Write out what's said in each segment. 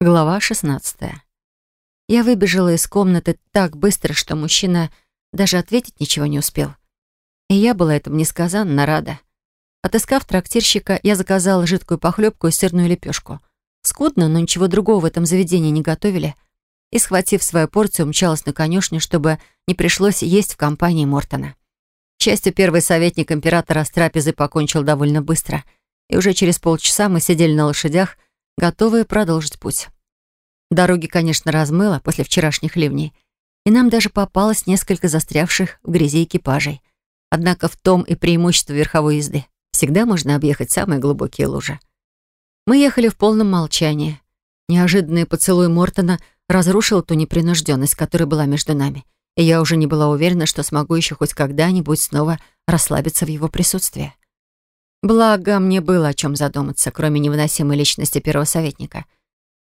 Глава 16. Я выбежала из комнаты так быстро, что мужчина даже ответить ничего не успел. И я была этому несказанно рада. Отыскав трактирщика, я заказала жидкую похлебку и сырную лепешку. Скудно, но ничего другого в этом заведении не готовили. И, схватив свою порцию, умчалась на конюшню, чтобы не пришлось есть в компании Мортона. К счастью, первый советник императора с трапезой покончил довольно быстро, и уже через полчаса мы сидели на лошадях, готовые продолжить путь. Дороги, конечно, размыло после вчерашних ливней, и нам даже попалось несколько застрявших в грязи экипажей. Однако в том и преимущество верховой езды. Всегда можно объехать самые глубокие лужи. Мы ехали в полном молчании. Неожиданный поцелуй Мортона разрушил ту непринужденность, которая была между нами, и я уже не была уверена, что смогу еще хоть когда-нибудь снова расслабиться в его присутствии. Благо, мне было о чем задуматься, кроме невыносимой личности первого советника.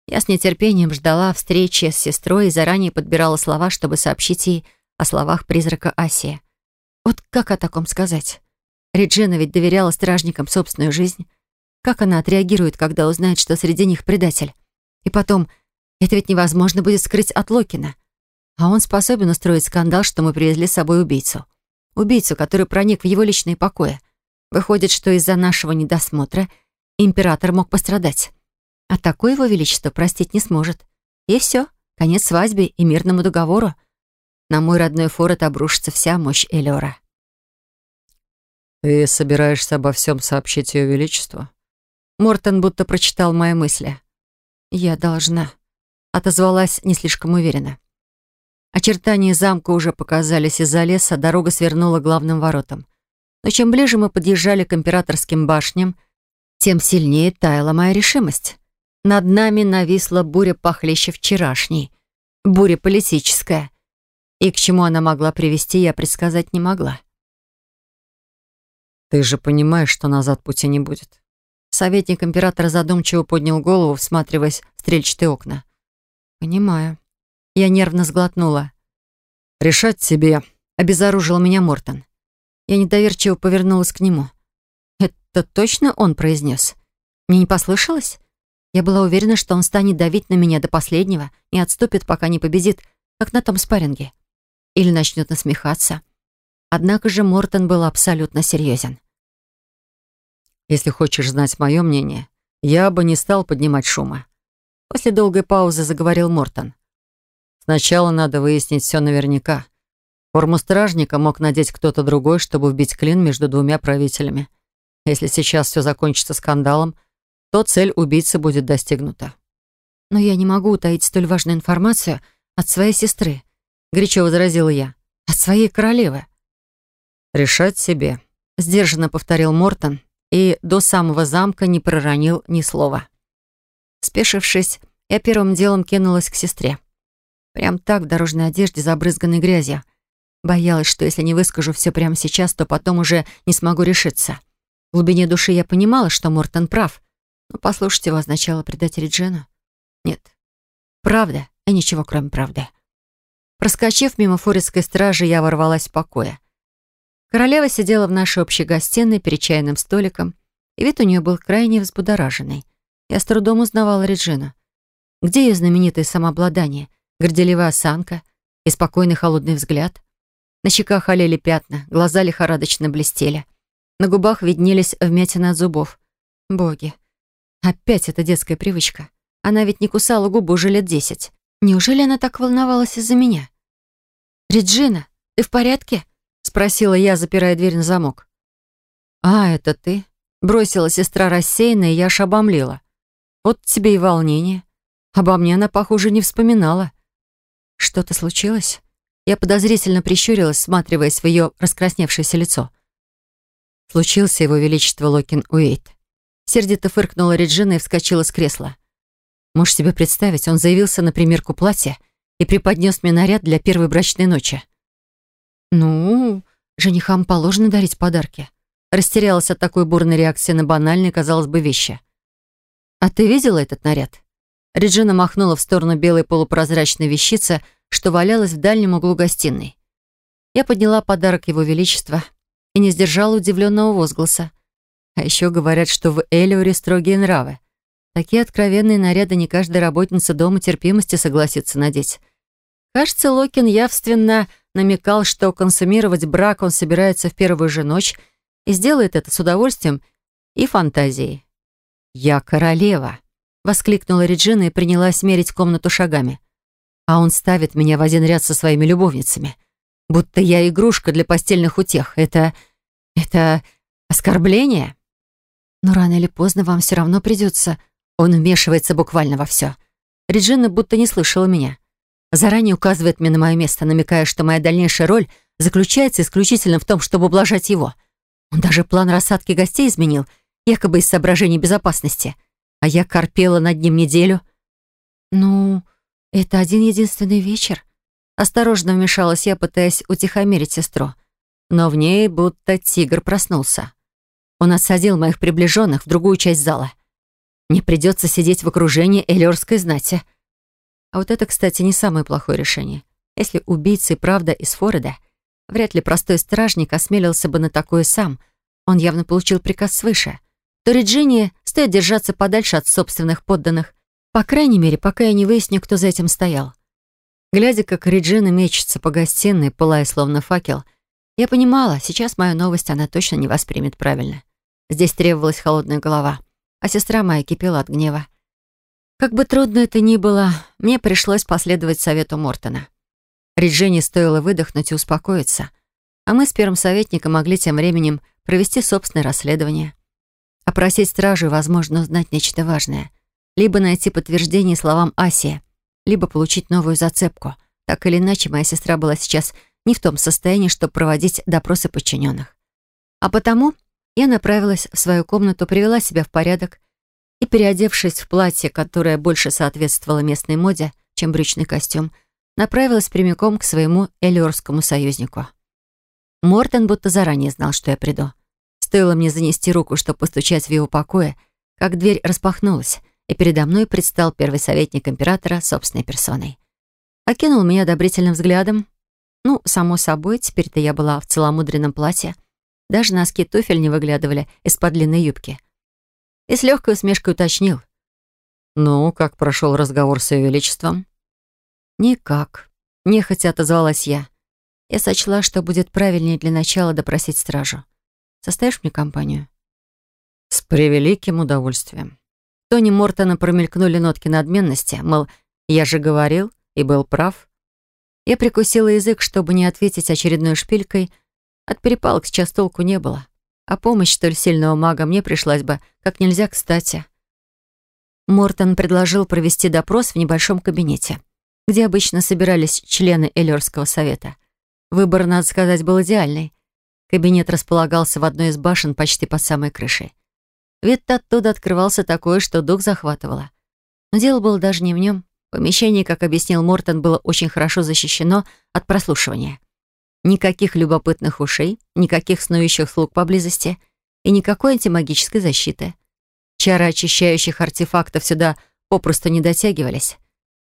Я с нетерпением ждала встречи с сестрой и заранее подбирала слова, чтобы сообщить ей о словах призрака Асии. Вот как о таком сказать? Реджина ведь доверяла стражникам собственную жизнь. Как она отреагирует, когда узнает, что среди них предатель? И потом, это ведь невозможно будет скрыть от Локина. А он способен устроить скандал, что мы привезли с собой убийцу. Убийцу, который проник в его личные покои. Выходит, что из-за нашего недосмотра император мог пострадать. А такое его величество простить не сможет. И все, конец свадьбе и мирному договору. На мой родной форот обрушится вся мощь Элиора. «Ты собираешься обо всем сообщить ее величеству?» Мортон будто прочитал мои мысли. «Я должна», — отозвалась не слишком уверенно. Очертания замка уже показались из-за леса, дорога свернула главным воротам. Но чем ближе мы подъезжали к императорским башням, тем сильнее таяла моя решимость. Над нами нависла буря похлеще вчерашней. Буря политическая. И к чему она могла привести, я предсказать не могла. «Ты же понимаешь, что назад пути не будет». Советник императора задумчиво поднял голову, всматриваясь в стрельчатые окна. «Понимаю». Я нервно сглотнула. «Решать тебе», — обезоружил меня Мортон. Я недоверчиво повернулась к нему. «Это точно он произнес? Мне не послышалось?» Я была уверена, что он станет давить на меня до последнего, не отступит, пока не победит, как на том спарринге. Или начнет насмехаться. Однако же Мортон был абсолютно серьезен. «Если хочешь знать мое мнение, я бы не стал поднимать шума». После долгой паузы заговорил Мортон. «Сначала надо выяснить все наверняка. Форму стражника мог надеть кто-то другой, чтобы вбить клин между двумя правителями. Если сейчас все закончится скандалом, то цель убийцы будет достигнута. «Но я не могу утаить столь важную информацию от своей сестры», — горячо возразила я. «От своей королевы». «Решать себе», — сдержанно повторил Мортон и до самого замка не проронил ни слова. Спешившись, я первым делом кинулась к сестре. Прям так в дорожной одежде, забрызганной грязью — Боялась, что если не выскажу все прямо сейчас, то потом уже не смогу решиться. В глубине души я понимала, что Мортон прав, но послушать его означало предать Реджину. Нет. Правда, и ничего кроме правды. Проскочив мимо форецкой стражи, я ворвалась в покое. Королева сидела в нашей общей гостиной перед чайным столиком, и вид у нее был крайне взбудораженный. Я с трудом узнавала Реджину. Где ее знаменитое самообладание, горделивая осанка и спокойный холодный взгляд? На щеках олели пятна, глаза лихорадочно блестели. На губах виднелись вмятины от зубов. Боги. Опять эта детская привычка. Она ведь не кусала губы уже лет десять. Неужели она так волновалась из-за меня? «Реджина, ты в порядке?» — спросила я, запирая дверь на замок. «А, это ты?» — бросила сестра рассеянно, и я аж обомлела. «Вот тебе и волнение. Обо мне она, похоже, не вспоминала. Что-то случилось?» Я подозрительно прищурилась, всматриваясь в ее раскрасневшееся лицо. Случился его величество Локин Уэйт. Сердито фыркнула Реджина и вскочила с кресла. Можешь себе представить, он заявился на примерку платья и преподнес мне наряд для первой брачной ночи. Ну, женихам положено дарить подарки. Растерялась от такой бурной реакции на банальные, казалось бы, вещи. «А ты видела этот наряд?» Реджина махнула в сторону белой полупрозрачной вещицы, что валялась в дальнем углу гостиной. Я подняла подарок Его Величества и не сдержала удивленного возгласа. А еще говорят, что в Элиоре строгие нравы. Такие откровенные наряды не каждая работница дома терпимости согласится надеть. Кажется, Локин явственно намекал, что консумировать брак он собирается в первую же ночь и сделает это с удовольствием и фантазией. «Я королева», — воскликнула Реджина и принялась мерить комнату шагами. «А он ставит меня в один ряд со своими любовницами. Будто я игрушка для постельных утех. Это... это оскорбление?» «Но рано или поздно вам все равно придется...» Он вмешивается буквально во все. Реджина будто не слышала меня. Заранее указывает мне на мое место, намекая, что моя дальнейшая роль заключается исключительно в том, чтобы ублажать его. Он даже план рассадки гостей изменил, якобы из соображений безопасности. А я корпела над ним неделю. «Ну, это один единственный вечер». Осторожно вмешалась я, пытаясь утихомирить сестру. Но в ней будто тигр проснулся. Он отсадил моих приближенных в другую часть зала. Не придется сидеть в окружении эллиорской знати. А вот это, кстати, не самое плохое решение. Если убийца и правда из Фореда, вряд ли простой стражник осмелился бы на такое сам. Он явно получил приказ свыше. То Реджине стоит держаться подальше от собственных подданных. По крайней мере, пока я не выясню, кто за этим стоял. Глядя, как Реджина мечется по гостиной, пылая словно факел, я понимала, сейчас мою новость она точно не воспримет правильно. Здесь требовалась холодная голова а сестра моя кипела от гнева. Как бы трудно это ни было, мне пришлось последовать совету Мортона. Реджине стоило выдохнуть и успокоиться, а мы с первым советником могли тем временем провести собственное расследование. Опросить стражу и, возможно, узнать нечто важное. Либо найти подтверждение словам Асии, либо получить новую зацепку. Так или иначе, моя сестра была сейчас не в том состоянии, чтобы проводить допросы подчиненных. А потому я направилась в свою комнату, привела себя в порядок и, переодевшись в платье, которое больше соответствовало местной моде, чем брючный костюм, направилась прямиком к своему элиорскому союзнику. Мортон будто заранее знал, что я приду. Стоило мне занести руку, чтобы постучать в его покое, как дверь распахнулась, и передо мной предстал первый советник императора собственной персоной. Окинул меня одобрительным взглядом. Ну, само собой, теперь-то я была в целомудренном платье — даже носки туфель не выглядывали из-под длинной юбки. И с легкой усмешкой уточнил. «Ну, как прошел разговор с Ее Величеством?» «Никак», — нехотя отозвалась я. Я сочла, что будет правильнее для начала допросить стражу. Составишь мне компанию?» «С превеликим удовольствием». В тоне Мортона промелькнули нотки надменности, мол, я же говорил и был прав. Я прикусила язык, чтобы не ответить очередной шпилькой — от перепалок сейчас толку не было, а помощь столь сильного мага мне пришлась бы как нельзя кстати. Мортон предложил провести допрос в небольшом кабинете, где обычно собирались члены Эллерского совета. Выбор, надо сказать, был идеальный. Кабинет располагался в одной из башен почти под самой крышей. Вид оттуда открывался такой, что дух захватывало. Но дело было даже не в нем. Помещение, как объяснил Мортон, было очень хорошо защищено от прослушивания. Никаких любопытных ушей, никаких снующих слуг поблизости и никакой антимагической защиты. Чары очищающих артефактов сюда попросту не дотягивались.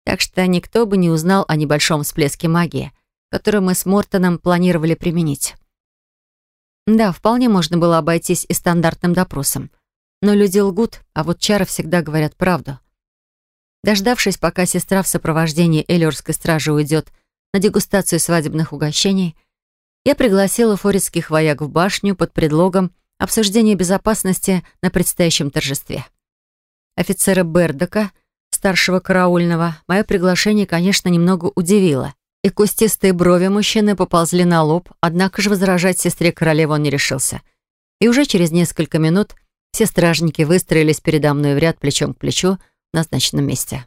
Так что никто бы не узнал о небольшом всплеске магии, который мы с Мортоном планировали применить. Да, вполне можно было обойтись и стандартным допросом. Но люди лгут, а вот чары всегда говорят правду. Дождавшись, пока сестра в сопровождении Эллиорской стражи уйдет на дегустацию свадебных угощений, я пригласила форецких вояк в башню под предлогом обсуждения безопасности на предстоящем торжестве. Офицера Бердока, старшего караульного, мое приглашение, конечно, немного удивило, и кустистые брови мужчины поползли на лоб, однако же возражать сестре королевы он не решился. И уже через несколько минут все стражники выстроились передо мной в ряд плечом к плечу в назначенном месте.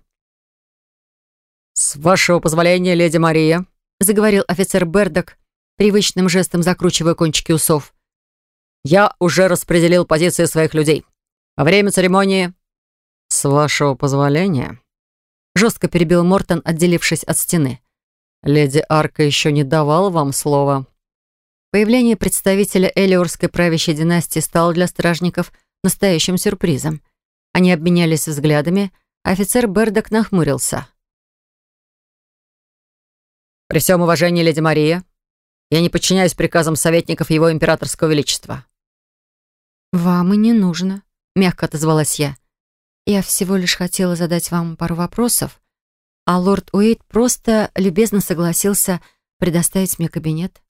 «С вашего позволения, леди Мария», — заговорил офицер Бердок, привычным жестом закручивая кончики усов. «Я уже распределил позиции своих людей. Во время церемонии...» «С вашего позволения...» Жестко перебил Мортон, отделившись от стены. «Леди Арка еще не давала вам слова». Появление представителя Элиорской правящей династии стало для стражников настоящим сюрпризом. Они обменялись взглядами, а офицер Бердок нахмурился. «При всем уважении, леди Мария, я не подчиняюсь приказам советников его императорского величества». «Вам и не нужно», — мягко отозвалась я. Я всего лишь хотела задать вам пару вопросов, а лорд Уэйт просто любезно согласился предоставить мне кабинет.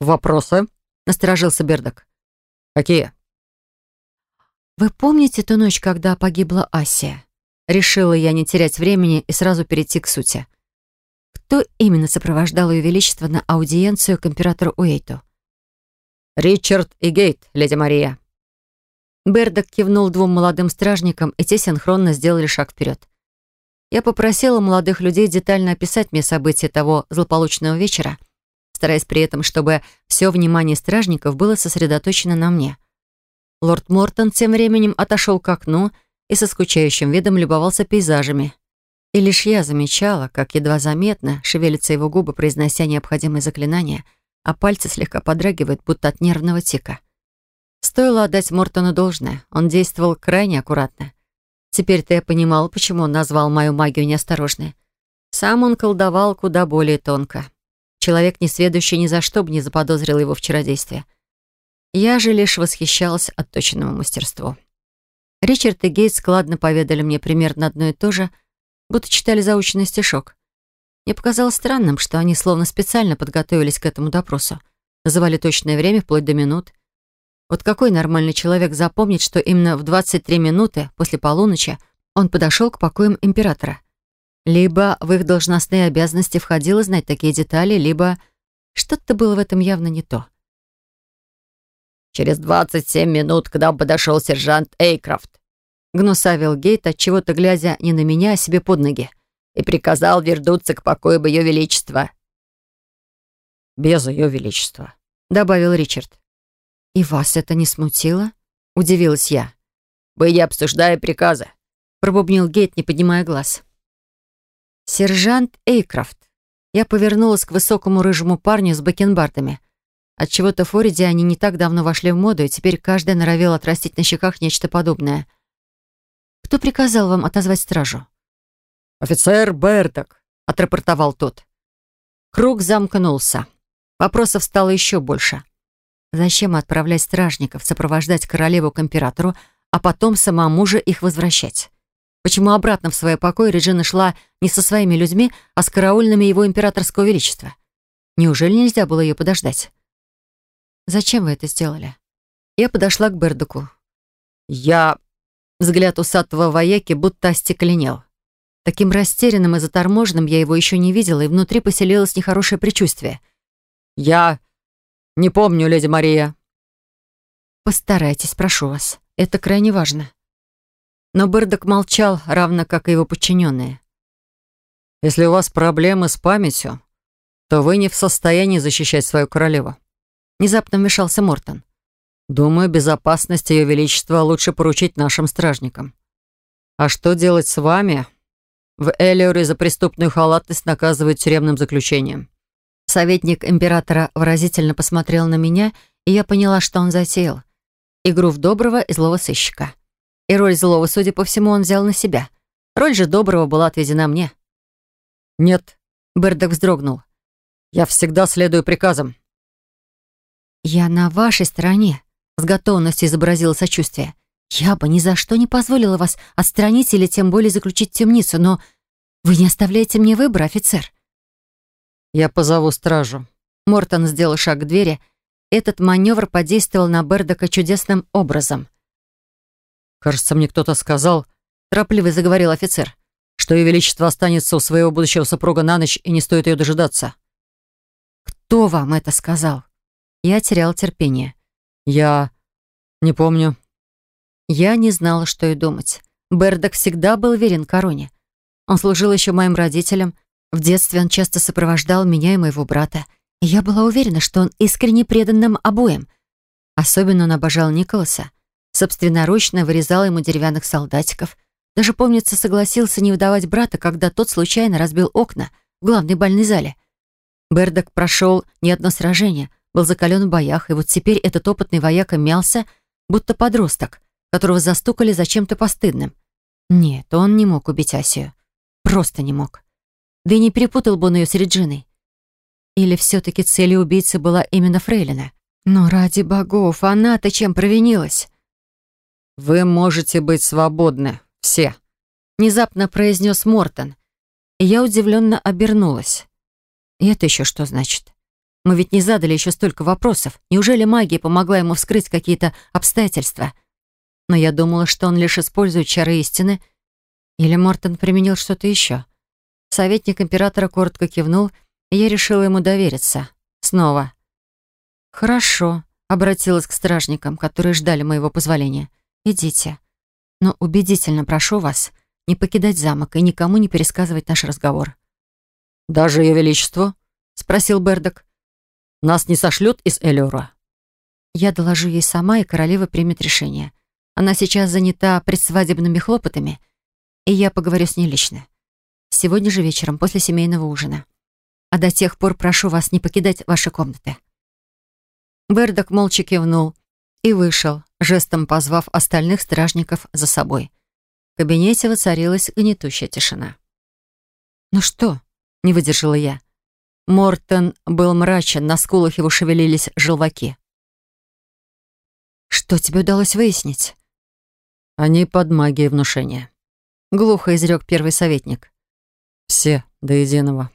«Вопросы?» — насторожился Бердок. «Какие?» «Вы помните ту ночь, когда погибла Асия?» Решила я не терять времени и сразу перейти к сути. Кто именно сопровождал Ее Величество на аудиенцию к императору Уэйту? «Ричард и Гейт, леди Мария». Бердок кивнул двум молодым стражникам, и те синхронно сделали шаг вперед. Я попросила молодых людей детально описать мне события того злополучного вечера, стараясь при этом, чтобы все внимание стражников было сосредоточено на мне. Лорд Мортон тем временем отошел к окну и со скучающим видом любовался пейзажами. И лишь я замечала, как едва заметно шевелятся его губы, произнося необходимые заклинания, а пальцы слегка подрагивают, будто от нервного тика. Стоило отдать Мортону должное, он действовал крайне аккуратно. Теперь-то я понимала, почему он назвал мою магию неосторожной. Сам он колдовал куда более тонко. Человек, несведущий ни за что бы не заподозрил его в чародействе. Я же лишь восхищалась отточенному мастерству. Ричард и Гейт складно поведали мне примерно одно и то же, будто читали заученный стишок. Мне показалось странным, что они словно специально подготовились к этому допросу. Называли точное время, вплоть до минут. Вот какой нормальный человек запомнит, что именно в 23 минуты после полуночи он подошел к покоям императора? Либо в их должностные обязанности входило знать такие детали, либо что-то было в этом явно не то. «Через двадцать семь минут к нам подошел сержант Эйкрофт», гнусавил Гейт, отчего-то глядя не на меня, а себе под ноги, и приказал вернуться к покою Ее Величества. «Без Ее Величества», — добавил Ричард. «И вас это не смутило?» — удивилась я. «Мы не обсуждая приказы», — пробубнил Гейт, не поднимая глаз. «Сержант Эйкрофт». Я повернулась к высокому рыжему парню с бакенбардами. Отчего-то в Фориде они не так давно вошли в моду, и теперь каждая норовела отрастить на щеках нечто подобное. «Кто приказал вам отозвать стражу?» «Офицер Берток», — отрапортовал тот. Круг замкнулся. Вопросов стало еще больше. Зачем отправлять стражников, сопровождать королеву к императору, а потом самому же их возвращать? Почему обратно в свой покой Реджина шла не со своими людьми, а с караульными его императорского величества? Неужели нельзя было ее подождать? Зачем вы это сделали?» Я подошла к Бердуку. «Я...» Взгляд усатого вояки будто остекленел. Таким растерянным и заторможенным я его еще не видела, и внутри поселилось нехорошее предчувствие. «Я... не помню, леди Мария». «Постарайтесь, прошу вас. Это крайне важно». Но Бердок молчал, равно как и его подчиненные. «Если у вас проблемы с памятью, то вы не в состоянии защищать свою королеву. Внезапно вмешался Мортон. «Думаю, безопасность Ее Величества лучше поручить нашим стражникам. А что делать с вами? В Элиоре за преступную халатность наказывают тюремным заключением». Советник императора выразительно посмотрел на меня, и я поняла, что он затеял. Игру в доброго и злого сыщика. И роль злого, судя по всему, он взял на себя. Роль же доброго была отведена мне. «Нет», — Бердок вздрогнул. «Я всегда следую приказам. «Я на вашей стороне», — с готовностью изобразила сочувствие. «Я бы ни за что не позволила вас отстранить или тем более заключить темницу, но вы не оставляете мне выбора, офицер». «Я позову стражу». Мортон сделал шаг к двери. Этот маневр подействовал на Бердока чудесным образом. «Кажется, мне кто-то сказал...» — торопливо заговорил офицер. «Что Ее Величество останется у своего будущего супруга на ночь и не стоит ее дожидаться». «Кто вам это сказал?» Я терял терпение. «Я... не помню». Я не знала, что и думать. Бердок всегда был верен короне. Он служил еще моим родителям. В детстве он часто сопровождал меня и моего брата. И я была уверена, что он искренне предан нам обоим. Особенно он обожал Николаса. Собственноручно вырезал ему деревянных солдатиков. Даже, помнится, согласился не выдавать брата, когда тот случайно разбил окна в главной бальной зале. Бердок прошел не одно сражение — был закален в боях, и вот теперь этот опытный вояка мялся, будто подросток, которого застукали за чем-то постыдным. Нет, он не мог убить Асию. Просто не мог. Да и не перепутал бы он ее с Реджиной. Или все-таки целью убийцы была именно Фрейлина? Но ради богов, она-то чем провинилась? «Вы можете быть свободны. «Все», — внезапно произнес Мортон. И я удивленно обернулась. И это еще что значит? Мы ведь не задали еще столько вопросов. Неужели магия помогла ему вскрыть какие-то обстоятельства? Но я думала, что он лишь использует чары истины. Или Мортон применил что-то еще? Советник императора коротко кивнул, и я решила ему довериться. Снова. «Хорошо», — обратилась к стражникам, которые ждали моего позволения. «Идите. Но убедительно прошу вас не покидать замок и никому не пересказывать наш разговор». «Даже Ее Величество?» — спросил Бердок. «Нас не сошлет из Элиора?» «Я доложу ей сама, и королева примет решение. Она сейчас занята предсвадебными хлопотами, и я поговорю с ней лично. Сегодня же вечером, после семейного ужина. А до тех пор прошу вас не покидать ваши комнаты». Бердок молча кивнул и вышел, жестом позвав остальных стражников за собой. В кабинете воцарилась гнетущая тишина. «Ну что?» — не выдержала я. Мортон был мрачен, на скулах его шевелились желваки. «Что тебе удалось выяснить?» «Они под магией внушения», — глухо изрек первый советник. «Все до единого».